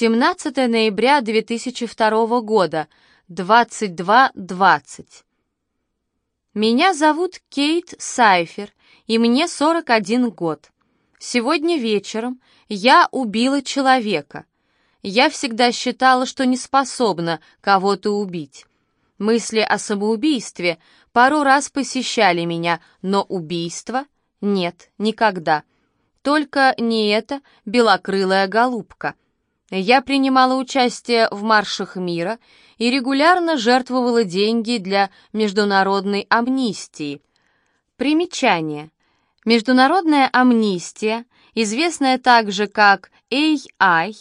17 ноября 2002 года, 22.20. Меня зовут Кейт Сайфер, и мне 41 год. Сегодня вечером я убила человека. Я всегда считала, что не способна кого-то убить. Мысли о самоубийстве пару раз посещали меня, но убийство — нет, никогда. Только не эта белокрылая голубка. Я принимала участие в маршах мира и регулярно жертвовала деньги для международной амнистии. Примечание. Международная амнистия, известная также как AI,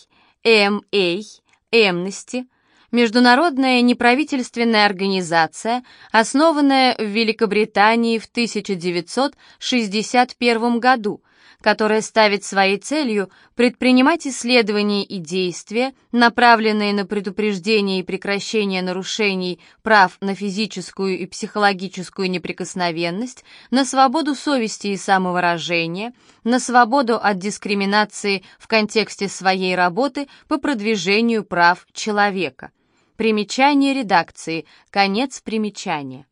MA, Amnesty, международная неправительственная организация, основанная в Великобритании в 1961 году, которая ставит своей целью предпринимать исследования и действия, направленные на предупреждение и прекращение нарушений прав на физическую и психологическую неприкосновенность, на свободу совести и самовыражения, на свободу от дискриминации в контексте своей работы по продвижению прав человека. Примечание редакции. Конец примечания.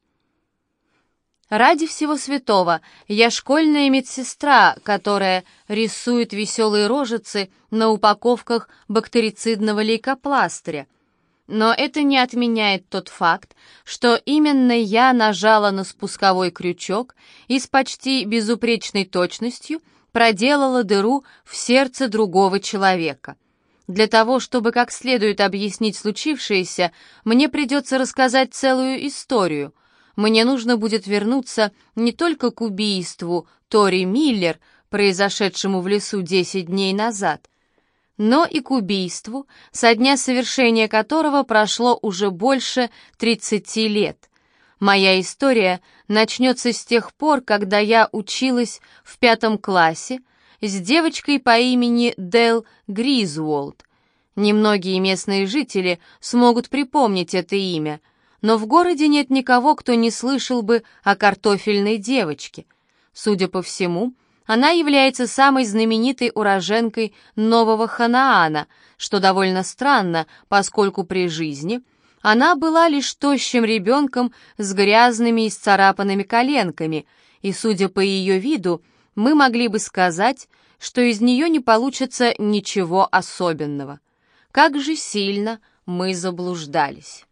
Ради всего святого, я школьная медсестра, которая рисует веселые рожицы на упаковках бактерицидного лейкопластыря. Но это не отменяет тот факт, что именно я нажала на спусковой крючок и с почти безупречной точностью проделала дыру в сердце другого человека. Для того, чтобы как следует объяснить случившееся, мне придется рассказать целую историю — мне нужно будет вернуться не только к убийству Тори Миллер, произошедшему в лесу 10 дней назад, но и к убийству, со дня совершения которого прошло уже больше 30 лет. Моя история начнется с тех пор, когда я училась в пятом классе с девочкой по имени Дел Гризволд. Немногие местные жители смогут припомнить это имя — но в городе нет никого, кто не слышал бы о картофельной девочке. Судя по всему, она является самой знаменитой уроженкой Нового Ханаана, что довольно странно, поскольку при жизни она была лишь тощим ребенком с грязными и сцарапанными коленками, и, судя по ее виду, мы могли бы сказать, что из нее не получится ничего особенного. Как же сильно мы заблуждались.